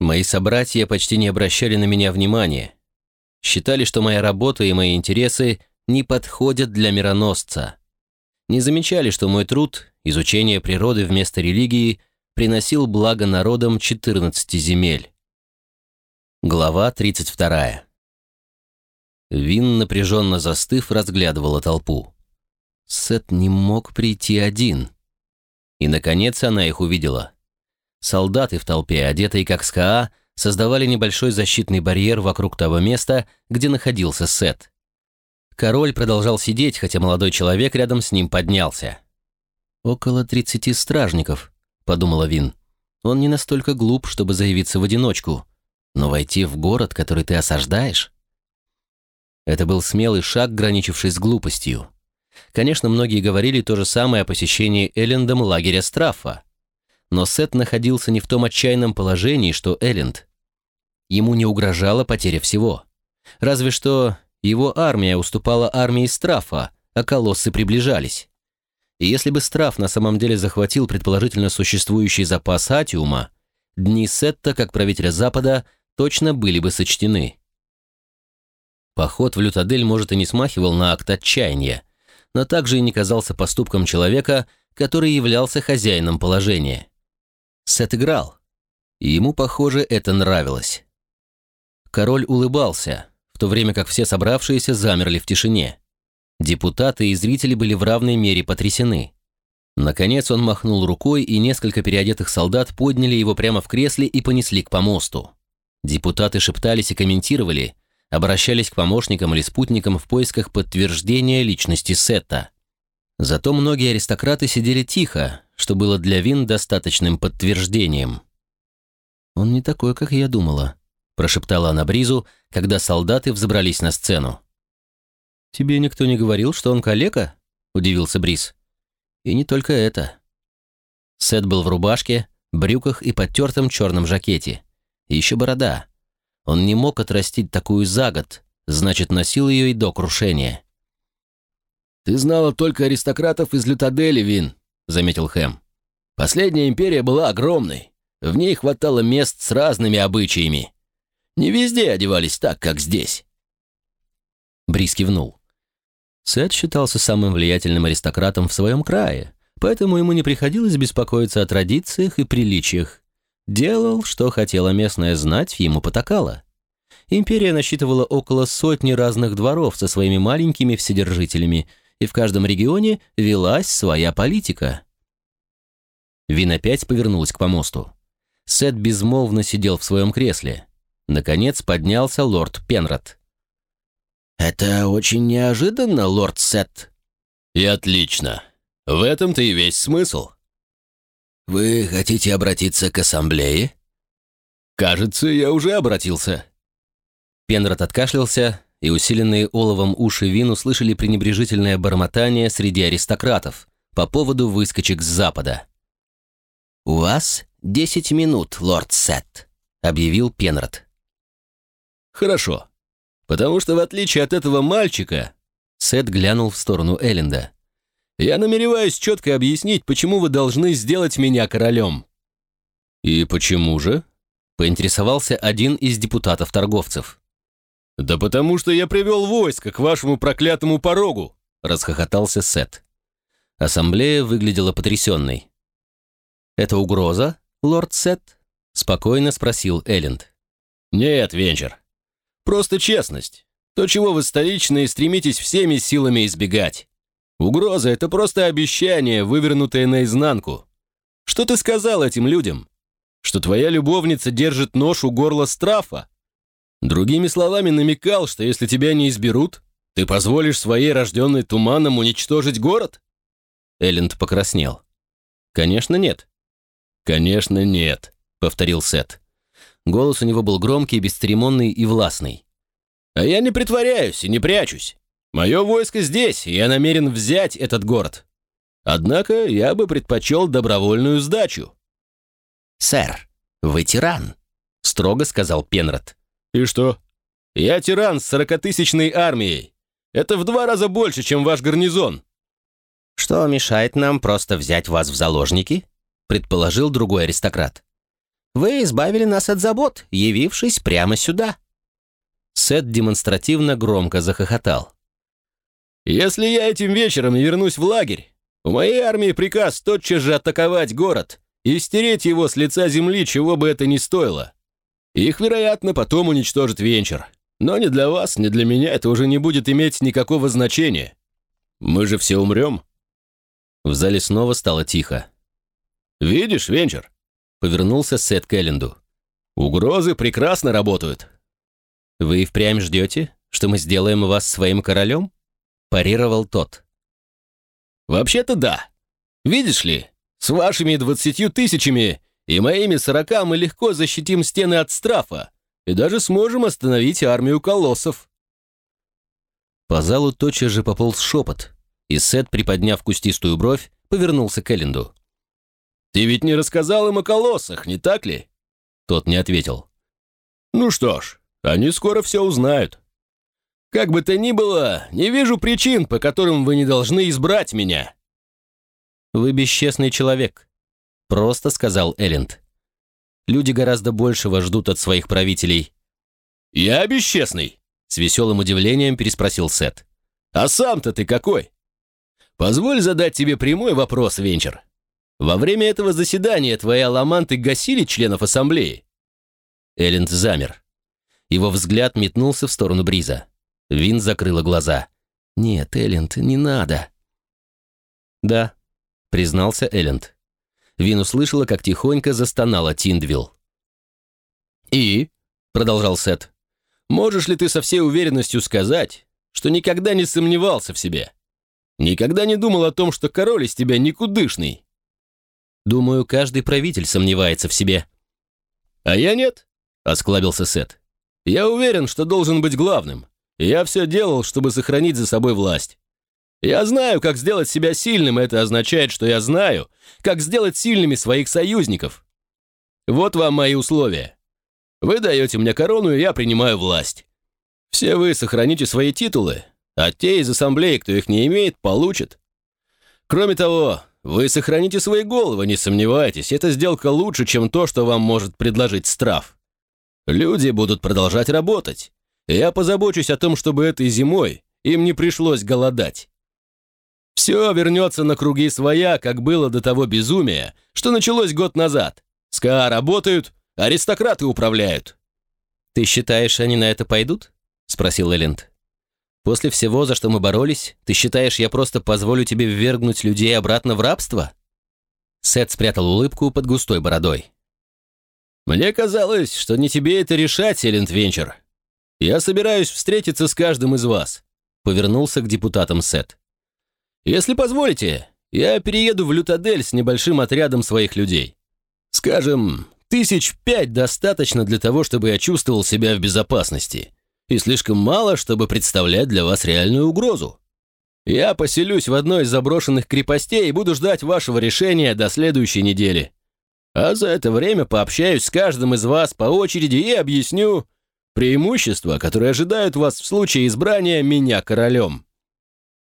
Мои собратья почти не обращали на меня внимания. Считали, что моя работа и мои интересы не подходят для мироносца. Не замечали, что мой труд, изучение природы вместо религии, приносил благо народам 14 земель. Глава 32. Вин, напряженно застыв, разглядывала толпу. Сет не мог прийти один. И, наконец, она их увидела. Солдаты в толпе, одетые как СКА, создавали небольшой защитный барьер вокруг того места, где находился Сет. Король продолжал сидеть, хотя молодой человек рядом с ним поднялся. «Около тридцати стражников», — подумала Вин. «Он не настолько глуп, чтобы заявиться в одиночку. Но войти в город, который ты осаждаешь...» Это был смелый шаг, граничивший с глупостью. Конечно, многие говорили то же самое о посещении Эллендом лагеря Страффа. Но Сет находился не в том отчаянном положении, что Элленд. Ему не угрожала потеря всего. Разве что его армия уступала армии Страфа, а колоссы приближались. И если бы Страф на самом деле захватил предположительно существующий запас атиума, дни Сетта, как правителя Запада, точно были бы сочтены. Поход в Лютадель, может, и не смахивал на акт отчаяния, но также и не казался поступком человека, который являлся хозяином положения. Сет играл, и ему, похоже, это нравилось. Король улыбался, в то время как все собравшиеся замерли в тишине. Депутаты и зрители были в равной мере потрясены. Наконец он махнул рукой, и несколько переодетых солдат подняли его прямо в кресле и понесли к помосту. Депутаты шептались и комментировали, обращались к помощникам или спутникам в поисках подтверждения личности Сета. Зато многие аристократы сидели тихо, что было для Вин достаточным подтверждением. «Он не такой, как я думала», – прошептала она Бризу, когда солдаты взобрались на сцену. «Тебе никто не говорил, что он калека?» – удивился Бриз. «И не только это». Сет был в рубашке, брюках и подтертом черном жакете. И еще борода. Он не мог отрастить такую за год, значит, носил ее и до крушения. «Ты знала только аристократов из Лютадели, Вин», — заметил Хэм. «Последняя империя была огромной. В ней хватало мест с разными обычаями. Не везде одевались так, как здесь». Брис кивнул. Сет считался самым влиятельным аристократом в своем крае, поэтому ему не приходилось беспокоиться о традициях и приличиях. Делал, что хотела местная знать, ему потакало. Империя насчитывала около сотни разных дворов со своими маленькими вседержителями, и в каждом регионе велась своя политика. Вин опять повернулась к помосту. Сет безмолвно сидел в своем кресле. Наконец поднялся лорд Пенрод. «Это очень неожиданно, лорд Сет». «И отлично. В этом-то и весь смысл». «Вы хотите обратиться к ассамблее?» «Кажется, я уже обратился». Пенрод откашлялся, и усиленные оловом уши Вин услышали пренебрежительное бормотание среди аристократов по поводу выскочек с запада. «У вас десять минут, лорд Сет», — объявил Пенрод. «Хорошо. Потому что, в отличие от этого мальчика...» Сет глянул в сторону Элленда. «Я намереваюсь четко объяснить, почему вы должны сделать меня королем». «И почему же?» — поинтересовался один из депутатов-торговцев. «Да потому что я привел войско к вашему проклятому порогу!» — расхохотался Сет. Ассамблея выглядела потрясенной. «Это угроза, лорд Сет?» — спокойно спросил Элленд. «Нет, Венчер. Просто честность. То, чего вы столичные стремитесь всеми силами избегать. Угроза — это просто обещание, вывернутое наизнанку. Что ты сказал этим людям? Что твоя любовница держит нож у горла страфа? Другими словами, намекал, что если тебя не изберут, ты позволишь своей рожденной туманом уничтожить город? Элленд покраснел. «Конечно, нет». «Конечно, нет», — повторил Сет. Голос у него был громкий, бесцеремонный и властный. «А я не притворяюсь и не прячусь. Мое войско здесь, и я намерен взять этот город. Однако я бы предпочел добровольную сдачу». «Сэр, вы тиран», — строго сказал Пенрод. «И что? Я тиран с сорокатысячной армией. Это в два раза больше, чем ваш гарнизон». «Что мешает нам просто взять вас в заложники?» — предположил другой аристократ. вы избавили нас от забот, явившись прямо сюда». Сет демонстративно громко захохотал. «Если я этим вечером вернусь в лагерь, у моей армии приказ тотчас же атаковать город и стереть его с лица земли, чего бы это ни стоило. Их, вероятно, потом уничтожит Венчер. Но ни для вас, ни для меня это уже не будет иметь никакого значения. Мы же все умрем». В зале снова стало тихо. «Видишь, Венчер?» — повернулся Сет к Элленду. «Угрозы прекрасно работают». «Вы и впрямь ждете, что мы сделаем вас своим королем?» — парировал тот. «Вообще-то да. Видишь ли, с вашими двадцатью тысячами и моими сорока мы легко защитим стены от страфа и даже сможем остановить армию колоссов». По залу тотчас же пополз шепот, и Сет, приподняв кустистую бровь, повернулся к Элленду. «Ты ведь не рассказал им о колоссах, не так ли?» Тот не ответил. «Ну что ж, они скоро все узнают. Как бы то ни было, не вижу причин, по которым вы не должны избрать меня». «Вы бесчестный человек», — просто сказал Элленд. «Люди гораздо большего ждут от своих правителей». «Я бесчестный?» — с веселым удивлением переспросил Сет. «А сам-то ты какой?» «Позволь задать тебе прямой вопрос, Венчер. Во время этого заседания твои аламанты гасили членов ассамблеи?» Элленд замер. Его взгляд метнулся в сторону Бриза. Вин закрыла глаза. «Нет, Элленд, не надо». «Да», — признался Элленд. Вин услышала, как тихонько застонала Тиндвилл. «И?» — продолжал Сет. «Можешь ли ты со всей уверенностью сказать, что никогда не сомневался в себе? Никогда не думал о том, что король из тебя никудышный?» Думаю, каждый правитель сомневается в себе». «А я нет», — осклабился Сет. «Я уверен, что должен быть главным. Я все делал, чтобы сохранить за собой власть. Я знаю, как сделать себя сильным, это означает, что я знаю, как сделать сильными своих союзников. Вот вам мои условия. Вы даете мне корону, и я принимаю власть. Все вы сохраните свои титулы, а те из ассамблеи, кто их не имеет, получат. Кроме того, вы сохраните свои головы, не сомневайтесь. Эта сделка лучше, чем то, что вам может предложить Страф. Люди будут продолжать работать. Я позабочусь о том, чтобы этой зимой им не пришлось голодать. Все вернется на круги своя, как было до того безумия, что началось год назад. СКА работают, аристократы управляют. «Ты считаешь, они на это пойдут?» — спросил Элленд. После всего, за что мы боролись, ты считаешь, я просто позволю тебе ввергнуть людей обратно в рабство?» Сет спрятал улыбку под густой бородой. «Мне казалось, что не тебе это решать, Элленд Венчер. Я собираюсь встретиться с каждым из вас», — повернулся к депутатам Сет. «Если позволите, я перееду в Лютадель с небольшим отрядом своих людей. Скажем, тысяч пять достаточно для того, чтобы я чувствовал себя в безопасности и слишком мало, чтобы представлять для вас реальную угрозу. Я поселюсь в одной из заброшенных крепостей и буду ждать вашего решения до следующей недели. А за это время пообщаюсь с каждым из вас по очереди и объясню преимущества, которые ожидают вас в случае избрания меня королем».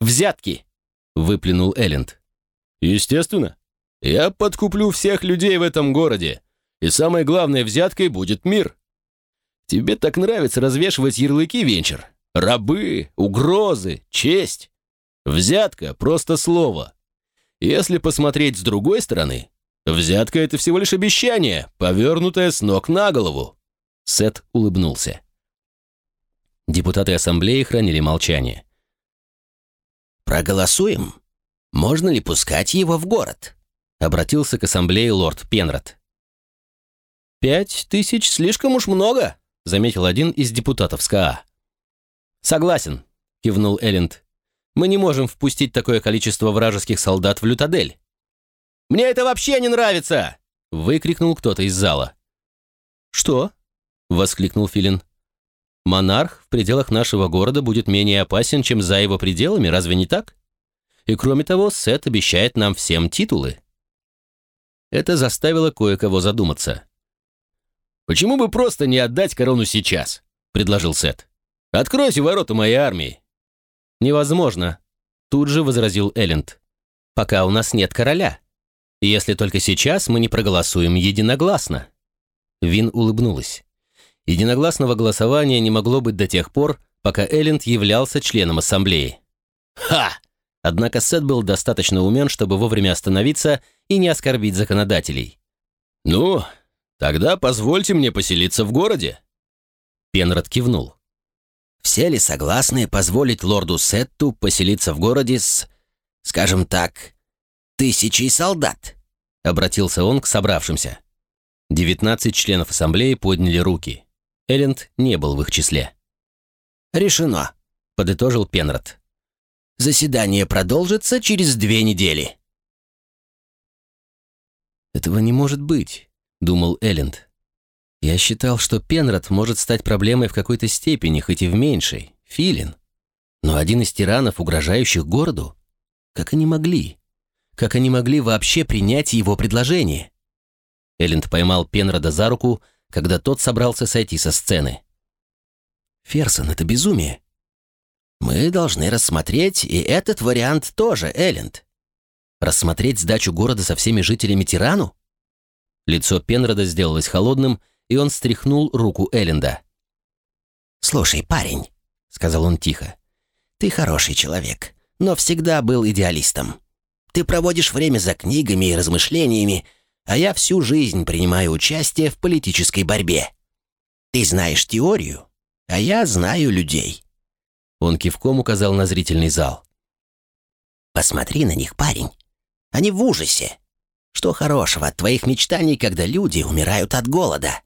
«Взятки!» — выплюнул Элленд. «Естественно. Я подкуплю всех людей в этом городе, и самой главной взяткой будет мир». Тебе так нравится развешивать ярлыки, Венчер? Рабы, угрозы, честь. Взятка — просто слово. Если посмотреть с другой стороны, взятка — это всего лишь обещание, повернутое с ног на голову. Сет улыбнулся. Депутаты ассамблеи хранили молчание. «Проголосуем. Можно ли пускать его в город?» Обратился к ассамблее лорд Пенрод. «Пять тысяч слишком уж много», заметил один из депутатов СКА. «Согласен», — кивнул Элленд. «Мы не можем впустить такое количество вражеских солдат в Лютадель». «Мне это вообще не нравится!» — выкрикнул кто-то из зала. «Что?» — воскликнул Филин. «Монарх в пределах нашего города будет менее опасен, чем за его пределами, разве не так? И кроме того, Сет обещает нам всем титулы». Это заставило кое-кого задуматься. «Почему бы просто не отдать корону сейчас?» — предложил Сет. «Откройте ворота моей армии». «Невозможно», — тут же возразил Элленд. «Пока у нас нет короля. Если только сейчас мы не проголосуем единогласно». Вин улыбнулась. Единогласного голосования не могло быть до тех пор, пока Элленд являлся членом ассамблеи. Ха! Однако Сет был достаточно умен, чтобы вовремя остановиться и не оскорбить законодателей. «Ну, тогда позвольте мне поселиться в городе». Пенрод кивнул. «Все ли согласны позволить лорду Сетту поселиться в городе с, скажем так, тысячей солдат?» Обратился он к собравшимся. Девятнадцать членов ассамблеи подняли руки. Элленд не был в их числе. «Решено», — подытожил Пенрод. «Заседание продолжится через две недели». «Этого не может быть», — думал Элленд. «Я считал, что Пенрод может стать проблемой в какой-то степени, хоть и в меньшей. Филин. Но один из тиранов, угрожающих городу? Как они могли? Как они могли вообще принять его предложение?» Элленд поймал Пенрода за руку, когда тот собрался сойти со сцены. «Ферсон, это безумие. Мы должны рассмотреть и этот вариант тоже, Элленд. Рассмотреть сдачу города со всеми жителями Тирану? Лицо Пенрода сделалось холодным, и он стряхнул руку Элленда. «Слушай, парень», — сказал он тихо, — «ты хороший человек, но всегда был идеалистом. Ты проводишь время за книгами и размышлениями, а я всю жизнь принимаю участие в политической борьбе. Ты знаешь теорию, а я знаю людей». Он кивком указал на зрительный зал. «Посмотри на них, парень. Они в ужасе. Что хорошего от твоих мечтаний, когда люди умирают от голода?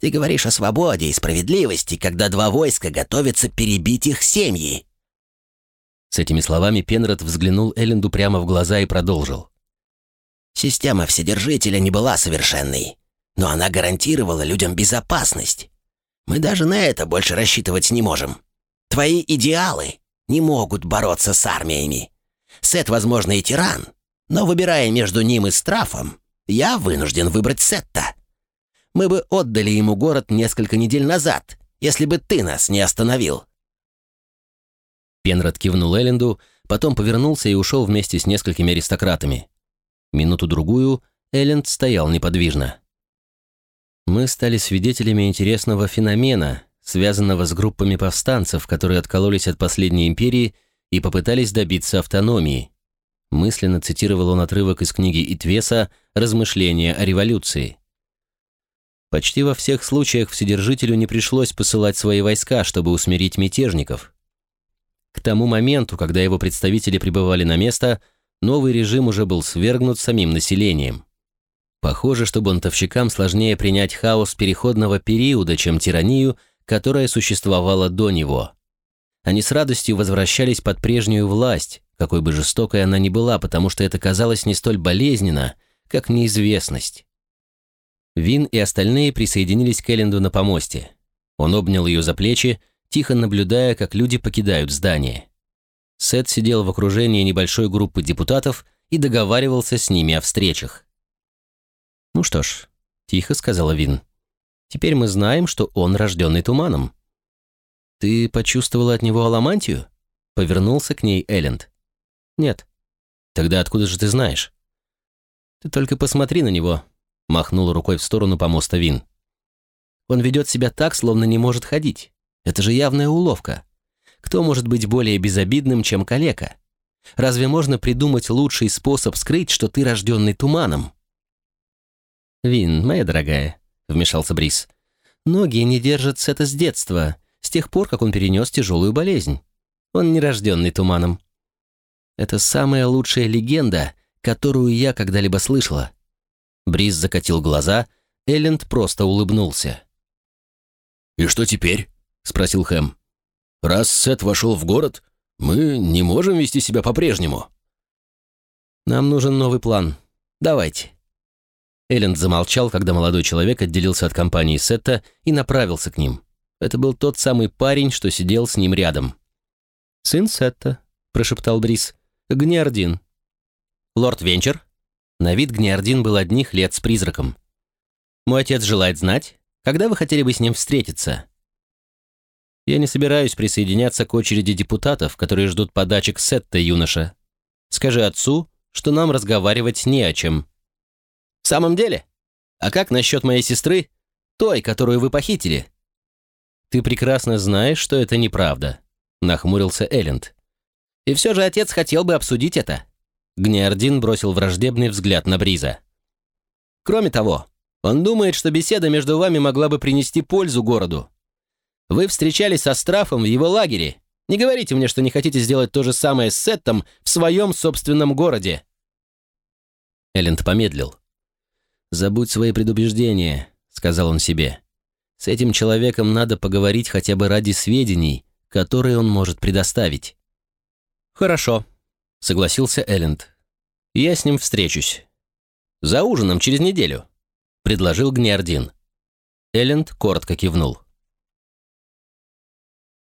Ты говоришь о свободе и справедливости, когда два войска готовятся перебить их семьи». С этими словами Пенрод взглянул Элленду прямо в глаза и продолжил. «Система Вседержителя не была совершенной, но она гарантировала людям безопасность. Мы даже на это больше рассчитывать не можем. Твои идеалы не могут бороться с армиями. Сет, возможно, и тиран, но выбирая между ним и Страфом, я вынужден выбрать Сетта. Мы бы отдали ему город несколько недель назад, если бы ты нас не остановил». Пенрод кивнул Элленду, потом повернулся и ушел вместе с несколькими аристократами. Минуту-другую Элленд стоял неподвижно. Мы стали свидетелями интересного феномена, связанного с группами повстанцев, которые откололись от последней империи и попытались добиться автономии, Мысленно цитировал он отрывок из книги Итвеса «Размышления о революции». Почти во всех случаях Вседержителю не пришлось посылать свои войска, чтобы усмирить мятежников. К тому моменту, когда его представители прибывали на место, новый режим уже был свергнут самим населением. Похоже, что бунтовщикам сложнее принять хаос переходного периода, чем тиранию, которая существовала до него. Они с радостью возвращались под прежнюю власть, какой бы жестокой она ни была, потому что это казалось не столь болезненно, как неизвестность. Вин и остальные присоединились к Элленду на помосте. Он обнял ее за плечи, тихо наблюдая, как люди покидают здание. Сет сидел в окружении небольшой группы депутатов и договаривался с ними о встречах. «Ну что ж», — тихо сказала Вин, — «теперь мы знаем, что он рожденный туманом». «Ты почувствовала от него аламантию?» — повернулся к ней Элленд. «Нет». «Тогда откуда же ты знаешь?» «Ты только посмотри на него», — махнула рукой в сторону помоста Вин. «Он ведет себя так, словно не может ходить. Это же явная уловка. Кто может быть более безобидным, чем калека? Разве можно придумать лучший способ скрыть, что ты рожденный туманом?» «Вин, моя дорогая», — вмешался Брис, — «ноги не держат Сета с детства, с тех пор, как он перенес тяжелую болезнь. Он не рожденный туманом. Это самая лучшая легенда, которую я когда-либо слышала». Бриз закатил глаза, Элленд просто улыбнулся. «И что теперь?» — спросил Хэм. «Раз Сет вошел в город, мы не можем вести себя по-прежнему». «Нам нужен новый план. Давайте». Элленд замолчал, когда молодой человек отделился от компании Сетта и направился к ним. Это был тот самый парень, что сидел с ним рядом. «Сын Сетта», — прошептал Брис. Гниардин. Лорд Венчер. На вид Гниардин был одних лет с призраком. Мой отец желает знать, когда вы хотели бы с ним встретиться. Я не собираюсь присоединяться к очереди депутатов, которые ждут подачек Сетта, юноша. Скажи отцу, что нам разговаривать не о чем. В самом деле? А как насчет моей сестры? той, которую вы похитили». «Ты прекрасно знаешь, что это неправда», — нахмурился Элленд. «И все же отец хотел бы обсудить это». Гниардин бросил враждебный взгляд на Бриза. «Кроме того, он думает, что беседа между вами могла бы принести пользу городу. Вы встречались со Страфом в его лагере. Не говорите мне, что не хотите сделать то же самое с Сеттом в своем собственном городе». Элленд помедлил. «Забудь свои предубеждения», — сказал он себе. «С этим человеком надо поговорить хотя бы ради сведений, которые он может предоставить». «Хорошо», — согласился Элленд. «Я с ним встречусь. За ужином через неделю», — предложил Гниардин. Элленд коротко кивнул.